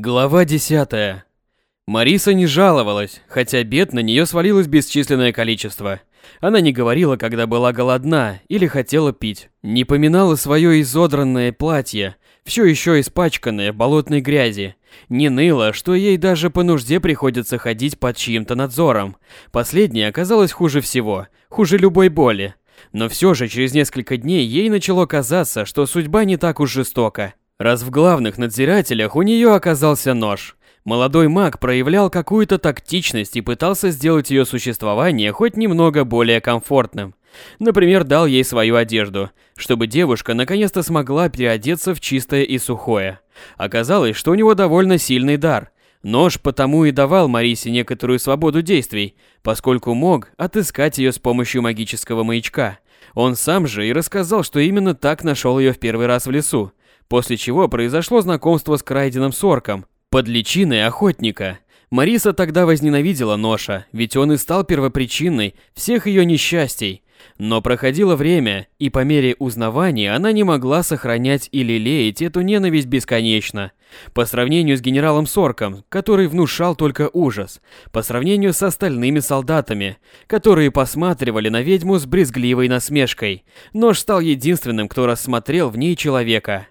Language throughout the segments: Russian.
Глава 10. Мариса не жаловалась, хотя бед на нее свалилось бесчисленное количество. Она не говорила, когда была голодна или хотела пить. Не поминала свое изодранное платье, все еще испачканное болотной грязи. Не ныла, что ей даже по нужде приходится ходить под чьим-то надзором. Последнее оказалось хуже всего, хуже любой боли. Но все же через несколько дней ей начало казаться, что судьба не так уж жестока. Раз в главных надзирателях у нее оказался нож. Молодой маг проявлял какую-то тактичность и пытался сделать ее существование хоть немного более комфортным. Например, дал ей свою одежду, чтобы девушка наконец-то смогла переодеться в чистое и сухое. Оказалось, что у него довольно сильный дар. Нож потому и давал Марисе некоторую свободу действий, поскольку мог отыскать ее с помощью магического маячка. Он сам же и рассказал, что именно так нашел ее в первый раз в лесу, после чего произошло знакомство с Крайденом Сорком, под личиной охотника. Мариса тогда возненавидела Ноша, ведь он и стал первопричиной всех ее несчастий. Но проходило время, и по мере узнавания она не могла сохранять или лелеять эту ненависть бесконечно. По сравнению с генералом Сорком, который внушал только ужас, по сравнению с остальными солдатами, которые посматривали на ведьму с брезгливой насмешкой, Нож стал единственным, кто рассмотрел в ней человека.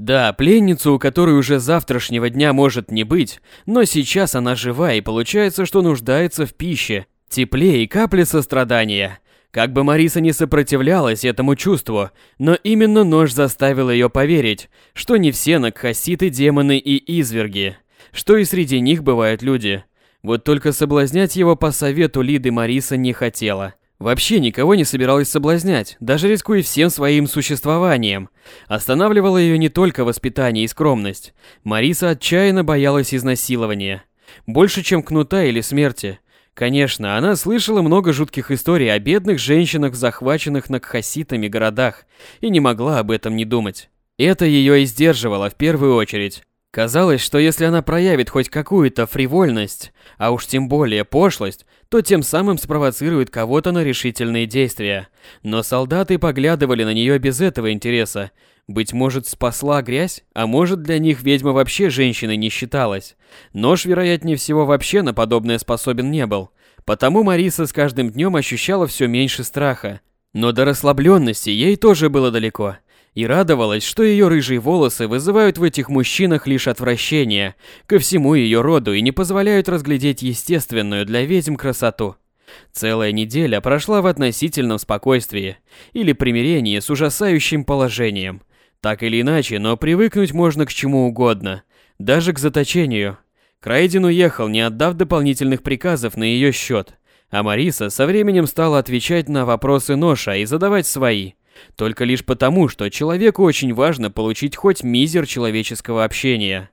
Да, пленницу, у которой уже завтрашнего дня может не быть, но сейчас она жива и получается, что нуждается в пище, тепле и капле сострадания. Как бы Мариса не сопротивлялась этому чувству, но именно нож заставил ее поверить, что не все накхаситы демоны и изверги, что и среди них бывают люди. Вот только соблазнять его по совету Лиды Мариса не хотела. Вообще никого не собиралась соблазнять, даже рискуя всем своим существованием. Останавливало ее не только воспитание и скромность. Мариса отчаянно боялась изнасилования. Больше, чем кнута или смерти. Конечно, она слышала много жутких историй о бедных женщинах, захваченных накхаситами городах, и не могла об этом не думать. Это ее и сдерживало в первую очередь. Казалось, что если она проявит хоть какую-то фривольность, а уж тем более пошлость, то тем самым спровоцирует кого-то на решительные действия. Но солдаты поглядывали на нее без этого интереса. Быть может, спасла грязь, а может, для них ведьма вообще женщиной не считалась. Нож, вероятнее всего, вообще на подобное способен не был. Потому Мариса с каждым днем ощущала все меньше страха. Но до расслабленности ей тоже было далеко и радовалась, что ее рыжие волосы вызывают в этих мужчинах лишь отвращение ко всему ее роду и не позволяют разглядеть естественную для ведьм красоту. Целая неделя прошла в относительном спокойствии или примирении с ужасающим положением. Так или иначе, но привыкнуть можно к чему угодно, даже к заточению. Крайден уехал, не отдав дополнительных приказов на ее счет, а Мариса со временем стала отвечать на вопросы Ноша и задавать свои – только лишь потому, что человеку очень важно получить хоть мизер человеческого общения.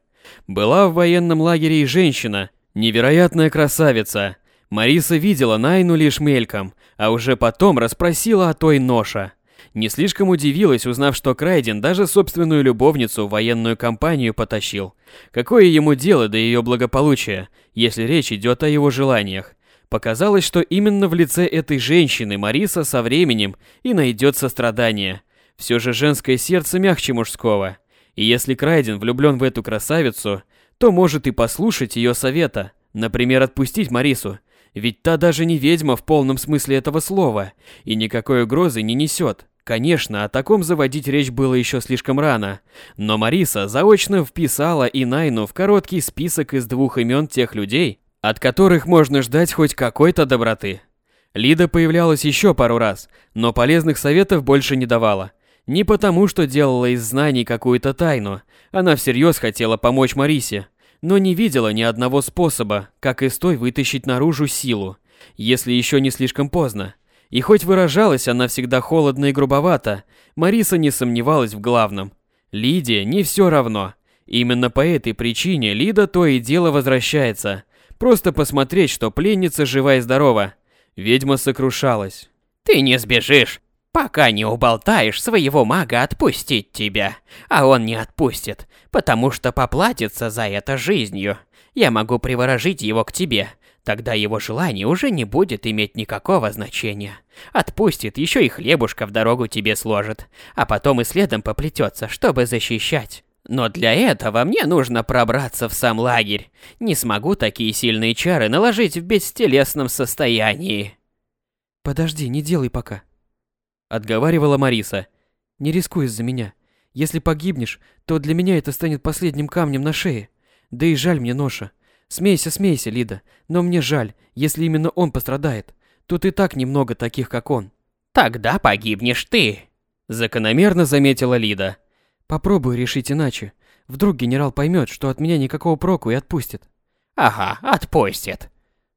Была в военном лагере и женщина, невероятная красавица. Мариса видела Найну лишь мельком, а уже потом расспросила о той ноша. Не слишком удивилась, узнав, что Крайден даже собственную любовницу в военную компанию потащил. Какое ему дело до ее благополучия, если речь идет о его желаниях? Показалось, что именно в лице этой женщины Мариса со временем и найдет сострадание. Все же женское сердце мягче мужского. И если Крайден влюблен в эту красавицу, то может и послушать ее совета, например, отпустить Марису. Ведь та даже не ведьма в полном смысле этого слова, и никакой угрозы не несет. Конечно, о таком заводить речь было еще слишком рано, но Мариса заочно вписала и Найну в короткий список из двух имен тех людей, от которых можно ждать хоть какой-то доброты. Лида появлялась еще пару раз, но полезных советов больше не давала. Не потому, что делала из знаний какую-то тайну, она всерьез хотела помочь Марисе, но не видела ни одного способа, как из той вытащить наружу силу, если еще не слишком поздно. И хоть выражалась она всегда холодно и грубовато, Мариса не сомневалась в главном. Лиде не все равно. Именно по этой причине Лида то и дело возвращается, Просто посмотреть, что пленница жива и здорова. Ведьма сокрушалась. «Ты не сбежишь, пока не уболтаешь своего мага отпустить тебя. А он не отпустит, потому что поплатится за это жизнью. Я могу приворожить его к тебе, тогда его желание уже не будет иметь никакого значения. Отпустит, еще и хлебушка в дорогу тебе сложит, а потом и следом поплетется, чтобы защищать. Но для этого мне нужно пробраться в сам лагерь. Не смогу такие сильные чары наложить в бестелесном состоянии. Подожди, не делай пока. Отговаривала Мариса. Не рискуй из-за меня. Если погибнешь, то для меня это станет последним камнем на шее. Да и жаль мне Ноша. Смейся, смейся, Лида, но мне жаль, если именно он пострадает. Тут и так немного таких, как он. Тогда погибнешь ты, закономерно заметила Лида. Попробуй решить иначе. Вдруг генерал поймет, что от меня никакого проку и отпустит. Ага, отпустит.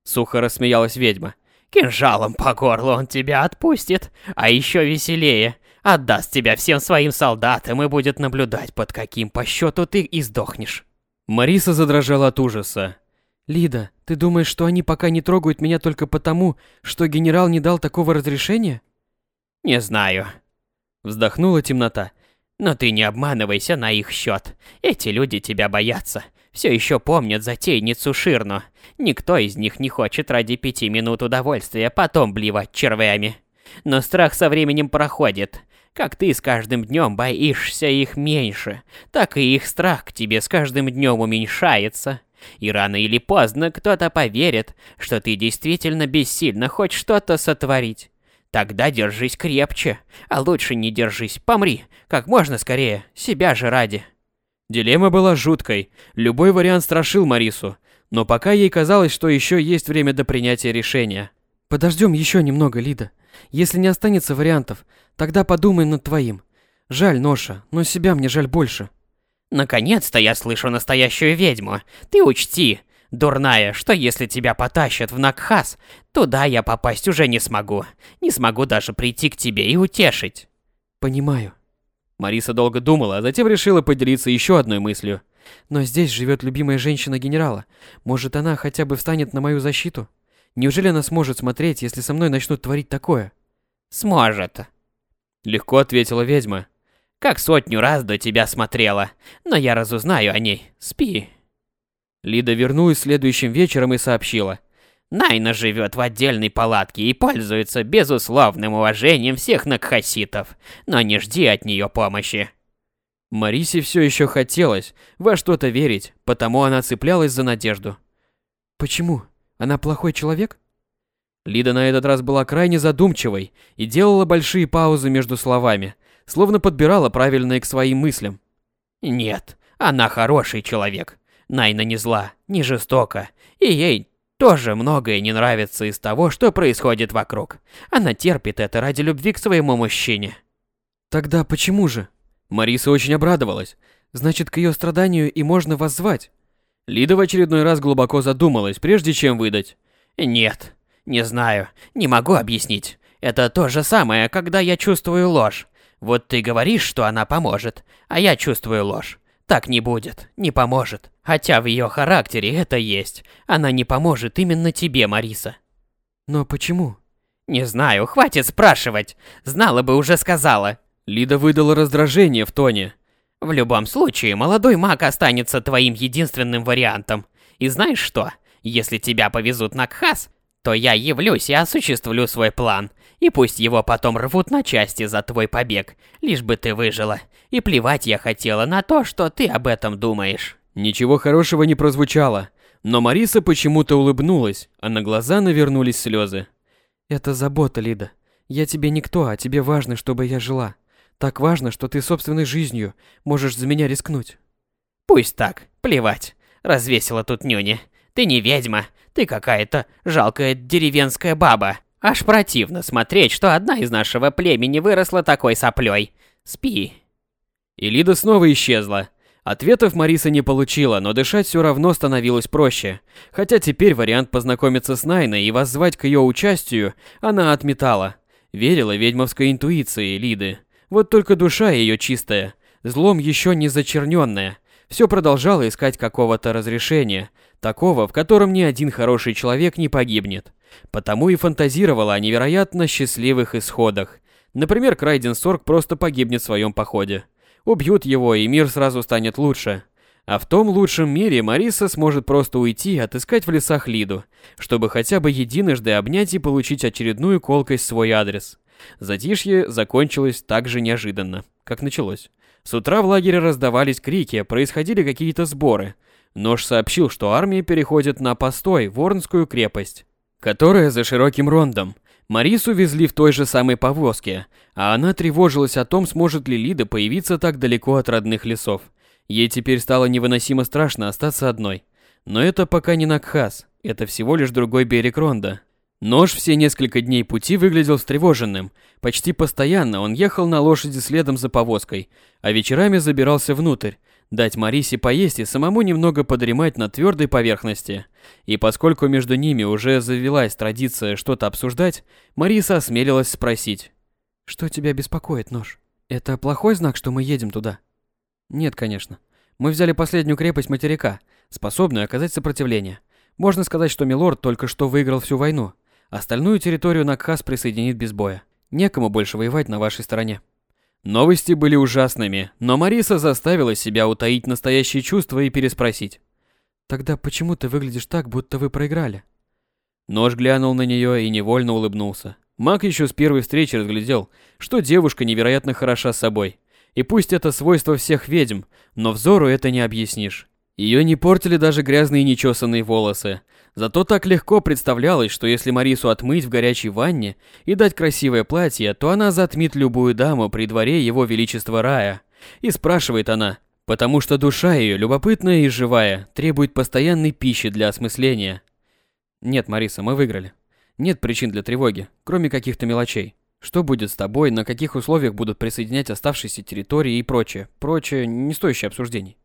Сухо рассмеялась ведьма. Кинжалом по горлу он тебя отпустит, а еще веселее. Отдаст тебя всем своим солдатам и будет наблюдать, под каким по счету ты и сдохнешь. Мариса задрожала от ужаса. «Лида, ты думаешь, что они пока не трогают меня только потому, что генерал не дал такого разрешения?» «Не знаю». Вздохнула темнота. «Но ты не обманывайся на их счет. Эти люди тебя боятся. Все еще помнят затейницу Ширну. Никто из них не хочет ради пяти минут удовольствия потом блевать червями. Но страх со временем проходит. Как ты с каждым днем боишься их меньше, так и их страх к тебе с каждым днем уменьшается. И рано или поздно кто-то поверит, что ты действительно бессильно хоть что-то сотворить. Тогда держись крепче, а лучше не держись, помри, как можно скорее, себя же ради. Дилемма была жуткой, любой вариант страшил Марису, но пока ей казалось, что еще есть время до принятия решения. Подождем еще немного, Лида. Если не останется вариантов, тогда подумаем над твоим. Жаль, Ноша, но себя мне жаль больше. Наконец-то я слышу настоящую ведьму. Ты учти, дурная, что если тебя потащат в Накхас, туда я попасть уже не смогу. Не смогу даже прийти к тебе и утешить. Понимаю. Мариса долго думала, а затем решила поделиться еще одной мыслью. Но здесь живет любимая женщина генерала. Может, она хотя бы встанет на мою защиту? Неужели она сможет смотреть, если со мной начнут творить такое? Сможет. Легко ответила ведьма. Как сотню раз до тебя смотрела, но я разузнаю о ней. Спи. Лида вернулась следующим вечером и сообщила. Найна живет в отдельной палатке и пользуется безусловным уважением всех накхаситов, но не жди от нее помощи. Марисе все еще хотелось во что-то верить, потому она цеплялась за надежду. Почему? Она плохой человек? Лида на этот раз была крайне задумчивой и делала большие паузы между словами, словно подбирала правильные к своим мыслям. Нет, она хороший человек. Найна не зла, не жестока, и ей тоже многое не нравится из того, что происходит вокруг. Она терпит это ради любви к своему мужчине. Тогда почему же? Мариса очень обрадовалась. Значит, к ее страданию и можно воззвать. Лида в очередной раз глубоко задумалась, прежде чем выдать. Нет, не знаю, не могу объяснить. Это то же самое, когда я чувствую ложь. Вот ты говоришь, что она поможет, а я чувствую ложь. Так не будет, не поможет. Хотя в ее характере это есть. Она не поможет именно тебе, Мариса. Но почему? Не знаю, хватит спрашивать. Знала бы, уже сказала. Лида выдала раздражение в тоне. В любом случае, молодой маг останется твоим единственным вариантом. И знаешь что? Если тебя повезут на Кхас, то я явлюсь и осуществлю свой план. И пусть его потом рвут на части за твой побег, лишь бы ты выжила. И плевать я хотела на то, что ты об этом думаешь. Ничего хорошего не прозвучало, но Мариса почему-то улыбнулась, а на глаза навернулись слезы. Это забота, Лида. Я тебе никто, а тебе важно, чтобы я жила. Так важно, что ты собственной жизнью можешь за меня рискнуть. Пусть так, плевать. Развесила тут нюни. Ты не ведьма, ты какая-то жалкая деревенская баба. Аж противно смотреть, что одна из нашего племени выросла такой соплей. Спи. И Лида снова исчезла. Ответов Мариса не получила, но дышать все равно становилось проще. Хотя теперь вариант познакомиться с Найной и воззвать к ее участию она отметала. Верила ведьмовской интуиции Лиды. Вот только душа ее чистая, злом еще не зачерненная. Все продолжала искать какого-то разрешения, такого, в котором ни один хороший человек не погибнет. Потому и фантазировала о невероятно счастливых исходах. Например, Крайден Сорг просто погибнет в своем походе. Убьют его, и мир сразу станет лучше. А в том лучшем мире Мариса сможет просто уйти и отыскать в лесах Лиду, чтобы хотя бы единожды обнять и получить очередную колкость в свой адрес. Затишье закончилось так же неожиданно, как началось. С утра в лагере раздавались крики, происходили какие-то сборы. Нож сообщил, что армия переходит на постой в Орнскую крепость, которая за широким рондом. Марису везли в той же самой повозке, а она тревожилась о том, сможет ли Лида появиться так далеко от родных лесов. Ей теперь стало невыносимо страшно остаться одной. Но это пока не Накхас, это всего лишь другой берег Ронда. Нож все несколько дней пути выглядел встревоженным. Почти постоянно он ехал на лошади следом за повозкой, а вечерами забирался внутрь, дать Марисе поесть и самому немного подремать на твердой поверхности. И поскольку между ними уже завелась традиция что-то обсуждать, Мариса осмелилась спросить. «Что тебя беспокоит, Нож? Это плохой знак, что мы едем туда?» «Нет, конечно. Мы взяли последнюю крепость материка, способную оказать сопротивление. Можно сказать, что Милорд только что выиграл всю войну, Остальную территорию Накхас присоединит без боя. Некому больше воевать на вашей стороне. Новости были ужасными, но Мариса заставила себя утаить настоящие чувства и переспросить. «Тогда почему ты выглядишь так, будто вы проиграли?» Нож глянул на нее и невольно улыбнулся. Маг еще с первой встречи разглядел, что девушка невероятно хороша собой. И пусть это свойство всех ведьм, но взору это не объяснишь. Ее не портили даже грязные нечесанные волосы. Зато так легко представлялось, что если Марису отмыть в горячей ванне и дать красивое платье, то она затмит любую даму при дворе его величества рая. И спрашивает она, потому что душа ее, любопытная и живая, требует постоянной пищи для осмысления. Нет, Мариса, мы выиграли. Нет причин для тревоги, кроме каких-то мелочей. Что будет с тобой, на каких условиях будут присоединять оставшиеся территории и прочее. Прочее, не стоящее обсуждений.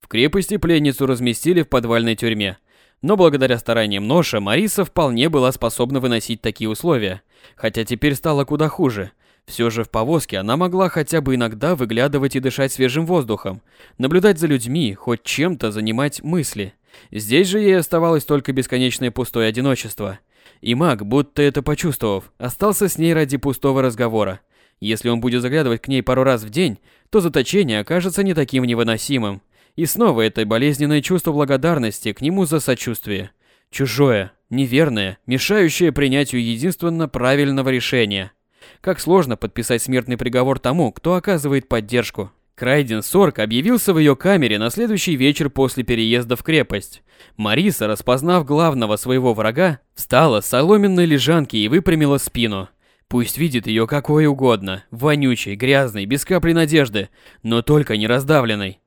В крепости пленницу разместили в подвальной тюрьме. Но благодаря стараниям Ноша Мариса вполне была способна выносить такие условия, хотя теперь стало куда хуже. Все же в повозке она могла хотя бы иногда выглядывать и дышать свежим воздухом, наблюдать за людьми, хоть чем-то занимать мысли. Здесь же ей оставалось только бесконечное пустое одиночество. И маг, будто это почувствовав, остался с ней ради пустого разговора. Если он будет заглядывать к ней пару раз в день, то заточение окажется не таким невыносимым. И снова это болезненное чувство благодарности к нему за сочувствие. Чужое, неверное, мешающее принятию единственно правильного решения. Как сложно подписать смертный приговор тому, кто оказывает поддержку. Крайден Сорк объявился в ее камере на следующий вечер после переезда в крепость. Мариса, распознав главного своего врага, встала с соломенной лежанки и выпрямила спину. Пусть видит ее какой угодно, вонючей, грязной, без капли надежды, но только не раздавленной.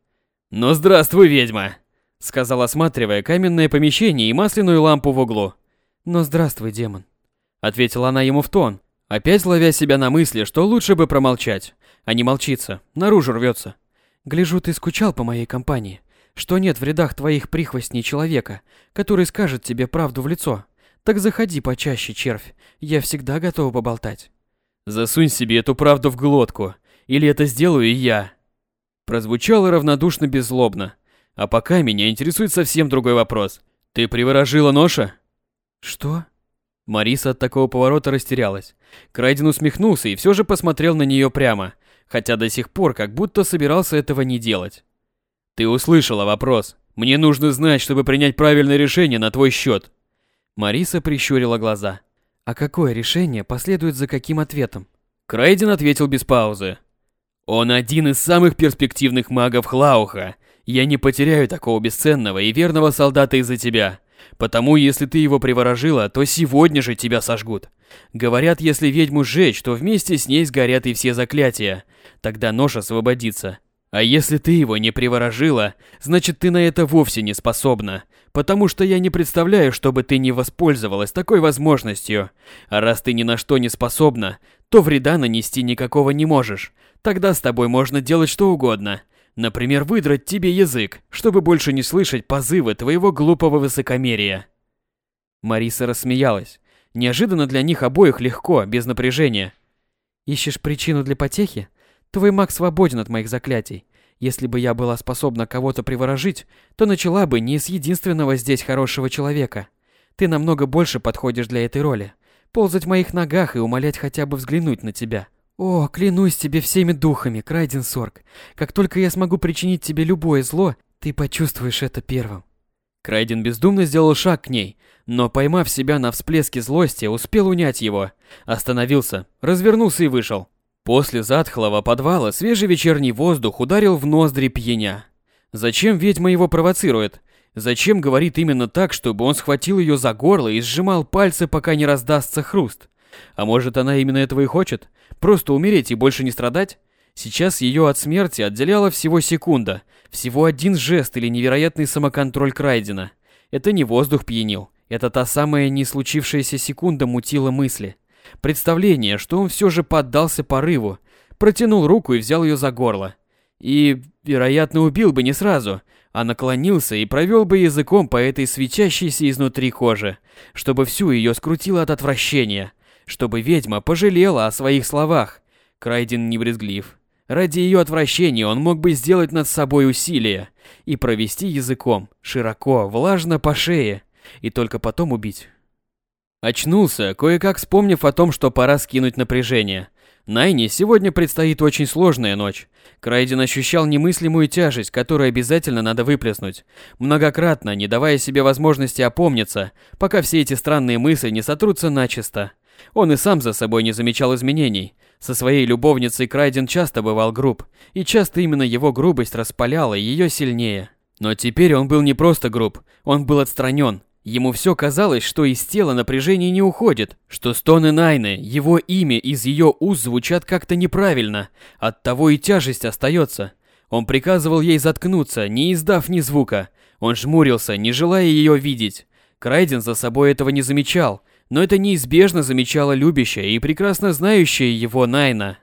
«Ну здравствуй, ведьма!» — сказал, осматривая каменное помещение и масляную лампу в углу. «Ну здравствуй, демон!» — ответила она ему в тон, опять ловя себя на мысли, что лучше бы промолчать, а не молчиться, наружу рвется. «Гляжу, ты скучал по моей компании, что нет в рядах твоих прихвостней человека, который скажет тебе правду в лицо. Так заходи почаще, червь, я всегда готова поболтать». «Засунь себе эту правду в глотку, или это сделаю я!» Прозвучало равнодушно беззлобно. А пока меня интересует совсем другой вопрос. Ты приворожила ноша? Что? Мариса от такого поворота растерялась. Крайден усмехнулся и все же посмотрел на нее прямо, хотя до сих пор как будто собирался этого не делать. Ты услышала вопрос. Мне нужно знать, чтобы принять правильное решение на твой счет. Мариса прищурила глаза. А какое решение последует за каким ответом? Крайден ответил без паузы. Он один из самых перспективных магов Хлауха. Я не потеряю такого бесценного и верного солдата из-за тебя. Потому если ты его приворожила, то сегодня же тебя сожгут. Говорят, если ведьму сжечь, то вместе с ней сгорят и все заклятия. Тогда нож освободится. А если ты его не приворожила, значит ты на это вовсе не способна. Потому что я не представляю, чтобы ты не воспользовалась такой возможностью. А раз ты ни на что не способна, то вреда нанести никакого не можешь. Тогда с тобой можно делать что угодно. Например, выдрать тебе язык, чтобы больше не слышать позывы твоего глупого высокомерия. Мариса рассмеялась. Неожиданно для них обоих легко, без напряжения. Ищешь причину для потехи? Твой маг свободен от моих заклятий. Если бы я была способна кого-то приворожить, то начала бы не с единственного здесь хорошего человека. Ты намного больше подходишь для этой роли. Ползать в моих ногах и умолять хотя бы взглянуть на тебя. О, клянусь тебе всеми духами, Крайден Сорг. Как только я смогу причинить тебе любое зло, ты почувствуешь это первым. Крайден бездумно сделал шаг к ней, но, поймав себя на всплеске злости, успел унять его. Остановился, развернулся и вышел. После затхлого подвала свежий вечерний воздух ударил в ноздри пьяня. Зачем ведьма его провоцирует? Зачем говорит именно так, чтобы он схватил ее за горло и сжимал пальцы, пока не раздастся хруст? А может, она именно этого и хочет? Просто умереть и больше не страдать? Сейчас ее от смерти отделяла всего секунда, всего один жест или невероятный самоконтроль Крайдена. Это не воздух пьянил, это та самая не случившаяся секунда мутила мысли. Представление, что он все же поддался порыву, протянул руку и взял ее за горло. И, вероятно, убил бы не сразу, а наклонился и провел бы языком по этой свечащейся изнутри коже, чтобы всю ее скрутило от отвращения, чтобы ведьма пожалела о своих словах. Крайден не брезглив. Ради ее отвращения он мог бы сделать над собой усилие и провести языком, широко, влажно по шее, и только потом убить. Очнулся, кое-как вспомнив о том, что пора скинуть напряжение. Найне сегодня предстоит очень сложная ночь. Крайден ощущал немыслимую тяжесть, которую обязательно надо выплеснуть, многократно, не давая себе возможности опомниться, пока все эти странные мысли не сотрутся начисто. Он и сам за собой не замечал изменений. Со своей любовницей Крайден часто бывал груб, и часто именно его грубость распаляла ее сильнее. Но теперь он был не просто груб, он был отстранен. Ему все казалось, что из тела напряжение не уходит, что стоны Найны, его имя из ее уст звучат как-то неправильно, оттого и тяжесть остается. Он приказывал ей заткнуться, не издав ни звука. Он жмурился, не желая ее видеть. Крайден за собой этого не замечал, но это неизбежно замечала любящая и прекрасно знающая его Найна.